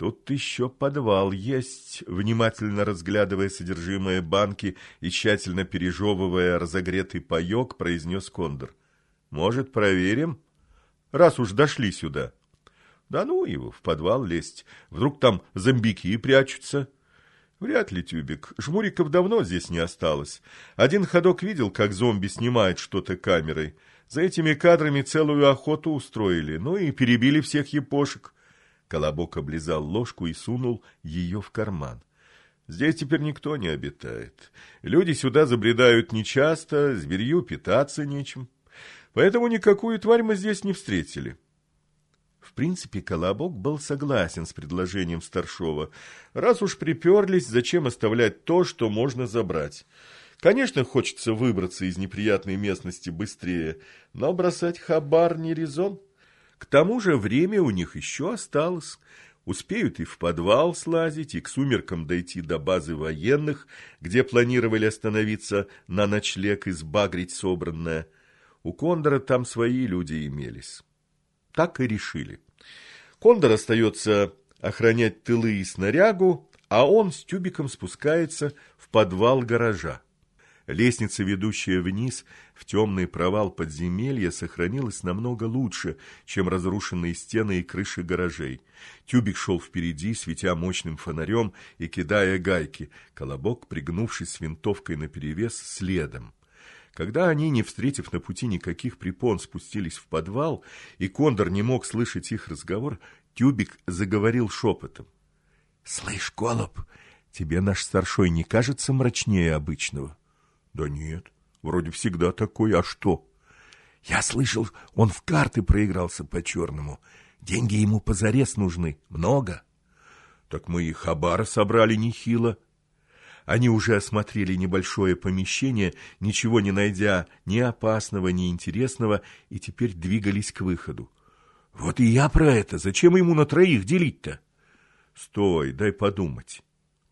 Тут еще подвал есть, внимательно разглядывая содержимое банки и тщательно пережевывая разогретый паек, произнес Кондор. Может, проверим? Раз уж дошли сюда. Да ну его, в подвал лезть. Вдруг там зомбики прячутся. Вряд ли, Тюбик. Жмуриков давно здесь не осталось. Один ходок видел, как зомби снимает что-то камерой. За этими кадрами целую охоту устроили, ну и перебили всех епошек. Колобок облизал ложку и сунул ее в карман. Здесь теперь никто не обитает. Люди сюда забредают нечасто, зверью питаться нечем. Поэтому никакую тварь мы здесь не встретили. В принципе, Колобок был согласен с предложением Старшова. Раз уж приперлись, зачем оставлять то, что можно забрать? Конечно, хочется выбраться из неприятной местности быстрее, но бросать хабар не резон. К тому же время у них еще осталось. Успеют и в подвал слазить, и к сумеркам дойти до базы военных, где планировали остановиться на ночлег и сбагрить собранное. У Кондора там свои люди имелись. Так и решили. Кондор остается охранять тылы и снарягу, а он с тюбиком спускается в подвал гаража. Лестница, ведущая вниз в темный провал подземелья, сохранилась намного лучше, чем разрушенные стены и крыши гаражей. Тюбик шел впереди, светя мощным фонарем и кидая гайки, колобок, пригнувшись с винтовкой наперевес, следом. Когда они, не встретив на пути никаких препон, спустились в подвал, и Кондор не мог слышать их разговор, Тюбик заговорил шепотом. — Слышь, Голуб, тебе наш старшой не кажется мрачнее обычного? Да нет, вроде всегда такой, а что? Я слышал, он в карты проигрался по-черному. Деньги ему позарез нужны, много. Так мы и хабара собрали нехило. Они уже осмотрели небольшое помещение, ничего не найдя ни опасного, ни интересного, и теперь двигались к выходу. Вот и я про это. Зачем ему на троих делить-то? Стой, дай подумать.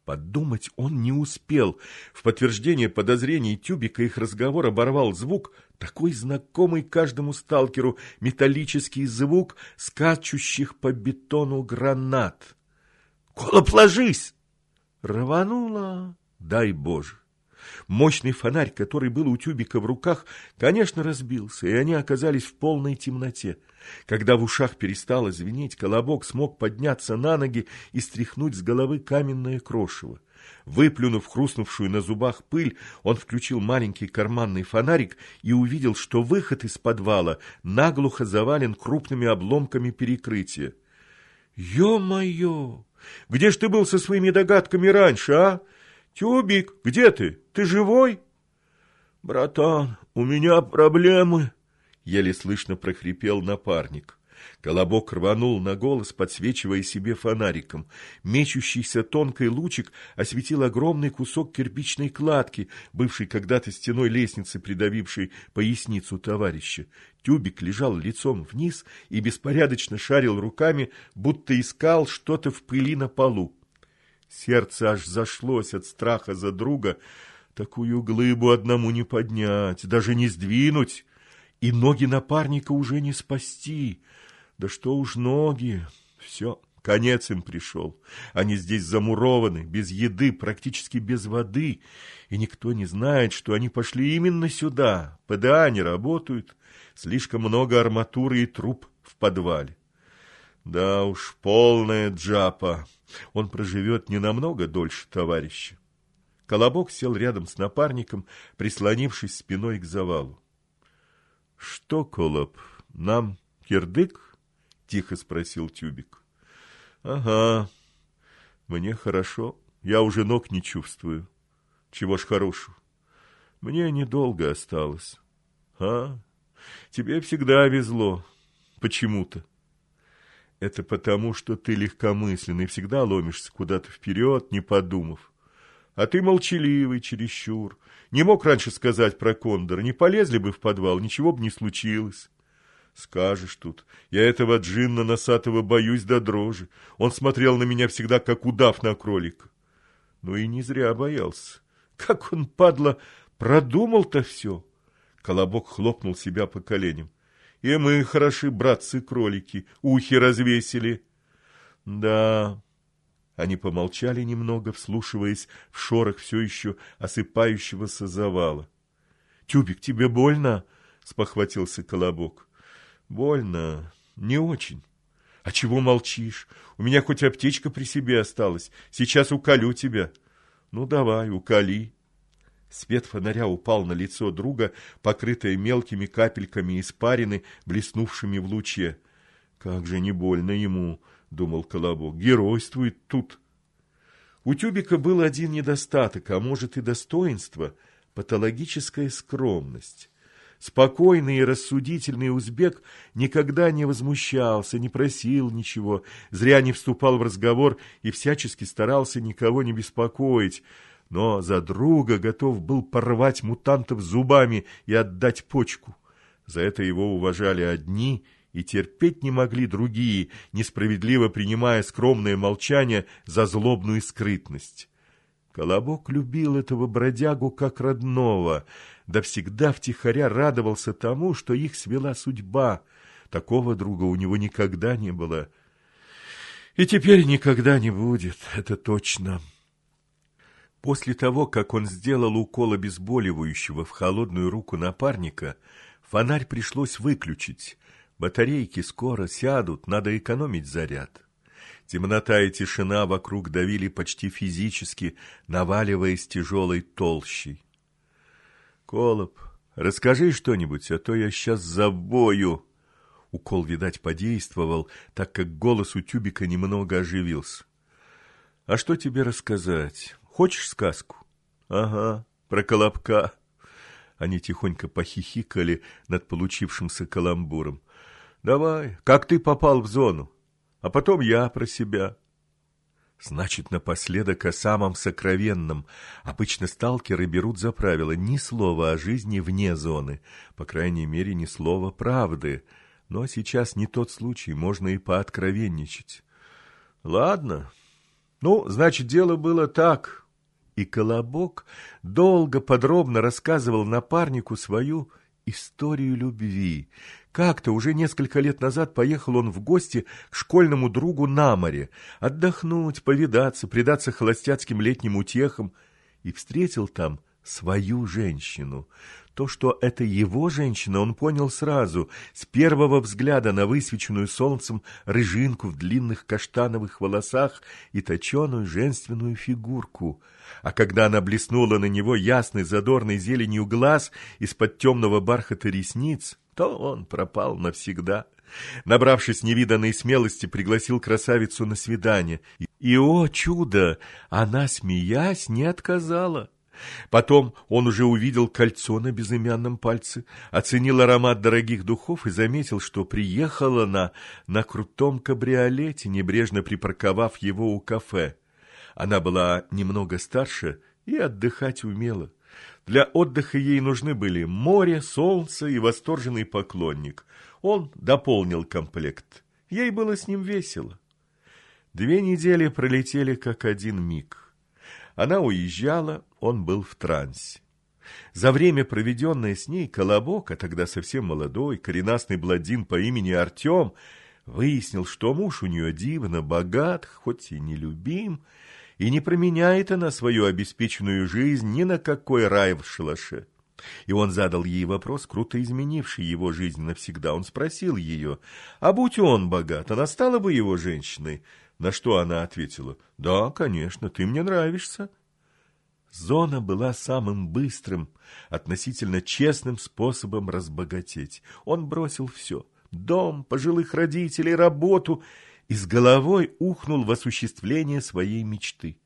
Подумать он не успел. В подтверждение подозрений Тюбика их разговор оборвал звук, такой знакомый каждому сталкеру металлический звук скачущих по бетону гранат. «Колоп, ложись!» Рвануло, дай Боже. Мощный фонарь, который был у Тюбика в руках, конечно, разбился, и они оказались в полной темноте. Когда в ушах перестало звенеть, Колобок смог подняться на ноги и стряхнуть с головы каменное крошево. Выплюнув хрустнувшую на зубах пыль, он включил маленький карманный фонарик и увидел, что выход из подвала наглухо завален крупными обломками перекрытия. «Ё-моё! Где ж ты был со своими догадками раньше, а? Тюбик, где ты? Ты живой?» «Братан, у меня проблемы», еле слышно прохрипел напарник. Колобок рванул на голос, подсвечивая себе фонариком. Мечущийся тонкий лучик осветил огромный кусок кирпичной кладки, бывшей когда-то стеной лестницы, придавившей поясницу товарища. Тюбик лежал лицом вниз и беспорядочно шарил руками, будто искал что-то в пыли на полу. Сердце аж зашлось от страха за друга. Такую глыбу одному не поднять, даже не сдвинуть и ноги напарника уже не спасти. Да что уж ноги, все, конец им пришел. Они здесь замурованы, без еды, практически без воды, и никто не знает, что они пошли именно сюда. ПДА не работают, слишком много арматуры и труб в подвале. Да уж, полная джапа. Он проживет не намного дольше товарища. Колобок сел рядом с напарником, прислонившись спиной к завалу. Что, Колоб, нам кирдык? Тихо спросил Тюбик. Ага, мне хорошо, я уже ног не чувствую. Чего ж хорошего? Мне недолго осталось. А, тебе всегда везло. Почему-то. Это потому, что ты легкомысленный, всегда ломишься куда-то вперед, не подумав. А ты молчаливый чересчур. Не мог раньше сказать про Кондора. Не полезли бы в подвал, ничего бы не случилось. Скажешь тут, я этого джинна носатого боюсь до дрожи. Он смотрел на меня всегда, как удав на кролика. Ну и не зря боялся. Как он, падла, продумал-то все. Колобок хлопнул себя по коленям. И мы хороши, братцы-кролики, ухи развесили. Да, Они помолчали немного, вслушиваясь в шорох все еще осыпающегося завала. — Тюбик, тебе больно? — спохватился Колобок. — Больно. Не очень. — А чего молчишь? У меня хоть аптечка при себе осталась. Сейчас уколю тебя. — Ну, давай, уколи. Свет фонаря упал на лицо друга, покрытое мелкими капельками испарины, блеснувшими в луче. «Как же не больно ему!» — думал Колобок. «Геройствует тут!» У Тюбика был один недостаток, а может и достоинство — патологическая скромность. Спокойный и рассудительный узбек никогда не возмущался, не просил ничего, зря не вступал в разговор и всячески старался никого не беспокоить, но за друга готов был порвать мутантов зубами и отдать почку. За это его уважали одни и терпеть не могли другие, несправедливо принимая скромное молчание за злобную скрытность. Колобок любил этого бродягу как родного, да всегда втихаря радовался тому, что их свела судьба. Такого друга у него никогда не было. И теперь никогда не будет, это точно. После того, как он сделал укол обезболивающего в холодную руку напарника, фонарь пришлось выключить. Батарейки скоро сядут, надо экономить заряд. Темнота и тишина вокруг давили почти физически, наваливаясь тяжелой толщей. «Колоб, расскажи что-нибудь, а то я сейчас забою!» Укол, видать, подействовал, так как голос у Тюбика немного оживился. «А что тебе рассказать? Хочешь сказку? Ага, про Колобка. Они тихонько похихикали над получившимся каламбуром. Давай, как ты попал в зону? А потом я про себя. Значит, напоследок о самом сокровенном. Обычно сталкеры берут за правило ни слова о жизни вне зоны, по крайней мере, ни слова правды. Но сейчас не тот случай, можно и пооткровенничать. Ладно. Ну, значит, дело было так и Колобок долго подробно рассказывал напарнику свою историю любви. Как-то уже несколько лет назад поехал он в гости к школьному другу на море, отдохнуть, повидаться, предаться холостяцким летним утехам, и встретил там свою женщину. То, что это его женщина, он понял сразу, с первого взгляда на высвеченную солнцем рыжинку в длинных каштановых волосах и точеную женственную фигурку. А когда она блеснула на него ясной задорной зеленью глаз из-под темного бархата ресниц, то он пропал навсегда. Набравшись невиданной смелости, пригласил красавицу на свидание. И, о чудо, она, смеясь, не отказала. Потом он уже увидел кольцо на безымянном пальце, оценил аромат дорогих духов и заметил, что приехала она на крутом кабриолете, небрежно припарковав его у кафе. Она была немного старше и отдыхать умела. Для отдыха ей нужны были море, солнце и восторженный поклонник. Он дополнил комплект. Ей было с ним весело. Две недели пролетели как один миг. Она уезжала, он был в трансе. За время, проведенное с ней, Колобок, а тогда совсем молодой, коренастный бладин по имени Артем, выяснил, что муж у нее дивно богат, хоть и нелюбим, и не променяет она свою обеспеченную жизнь ни на какой рай в шалаше. И он задал ей вопрос, круто изменивший его жизнь навсегда. Он спросил ее, а будь он богат, она стала бы его женщиной? На что она ответила, «Да, конечно, ты мне нравишься». Зона была самым быстрым, относительно честным способом разбогатеть. Он бросил все – дом, пожилых родителей, работу – и с головой ухнул в осуществление своей мечты.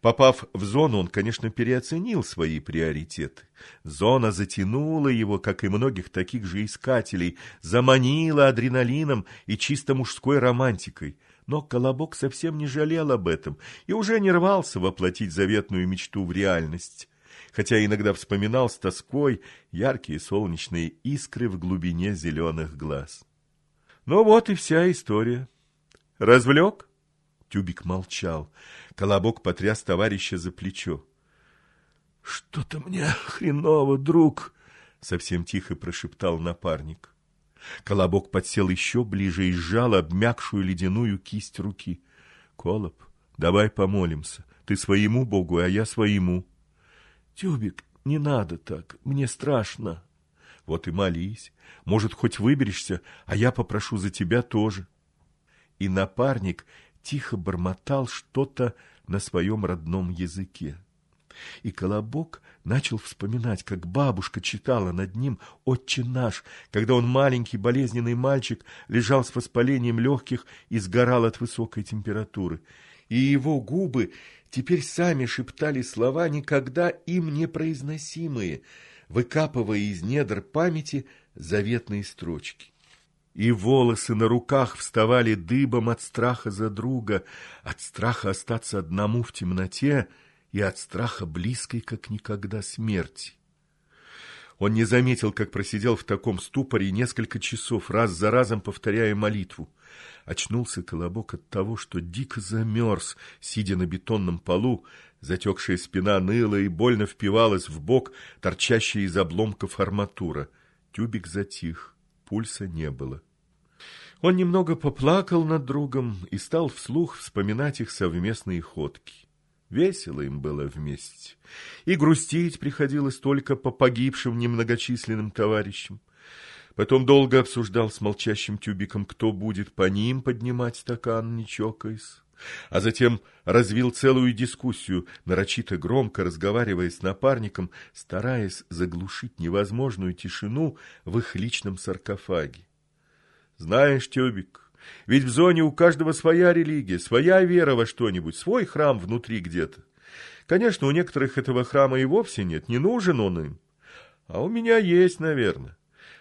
Попав в зону, он, конечно, переоценил свои приоритеты. Зона затянула его, как и многих таких же искателей, заманила адреналином и чисто мужской романтикой. Но Колобок совсем не жалел об этом и уже не рвался воплотить заветную мечту в реальность, хотя иногда вспоминал с тоской яркие солнечные искры в глубине зеленых глаз. Ну вот и вся история. Развлек? Тюбик молчал. Колобок потряс товарища за плечо. — Что-то мне хреново, друг, — совсем тихо прошептал напарник. Колобок подсел еще ближе и сжал обмякшую ледяную кисть руки. — Колоб, Давай помолимся. Ты своему Богу, а я своему. Тюбик, не надо так, мне страшно. Вот и молись. Может, хоть выберешься, а я попрошу за тебя тоже. И напарник тихо бормотал что-то на своем родном языке. И Колобок начал вспоминать, как бабушка читала над ним «Отче наш», когда он, маленький болезненный мальчик, лежал с воспалением легких и сгорал от высокой температуры. И его губы теперь сами шептали слова, никогда им не произносимые, выкапывая из недр памяти заветные строчки. И волосы на руках вставали дыбом от страха за друга, от страха остаться одному в темноте и от страха близкой, как никогда, смерти. Он не заметил, как просидел в таком ступоре несколько часов, раз за разом повторяя молитву. Очнулся Колобок от того, что дико замерз, сидя на бетонном полу, затекшая спина ныла и больно впивалась в бок, торчащая из обломков арматура. Тюбик затих, пульса не было. Он немного поплакал над другом и стал вслух вспоминать их совместные ходки. Весело им было вместе. И грустить приходилось только по погибшим немногочисленным товарищам. Потом долго обсуждал с молчащим тюбиком, кто будет по ним поднимать стакан, не чокаясь. А затем развил целую дискуссию, нарочито громко разговаривая с напарником, стараясь заглушить невозможную тишину в их личном саркофаге. Знаешь, Тюбик, ведь в зоне у каждого своя религия, своя вера во что-нибудь, свой храм внутри где-то. Конечно, у некоторых этого храма и вовсе нет, не нужен он им. А у меня есть, наверное.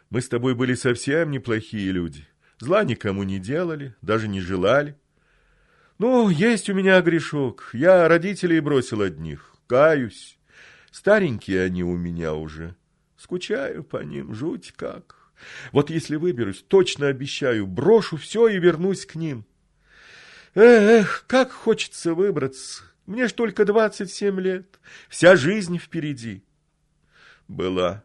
Мы с тобой были совсем неплохие люди. Зла никому не делали, даже не желали. Ну, есть у меня грешок. Я родителей бросил одних. Каюсь. Старенькие они у меня уже. Скучаю по ним, жуть как. Вот если выберусь, точно обещаю, брошу все и вернусь к ним. Эх, как хочется выбраться. Мне ж только двадцать семь лет. Вся жизнь впереди. Была.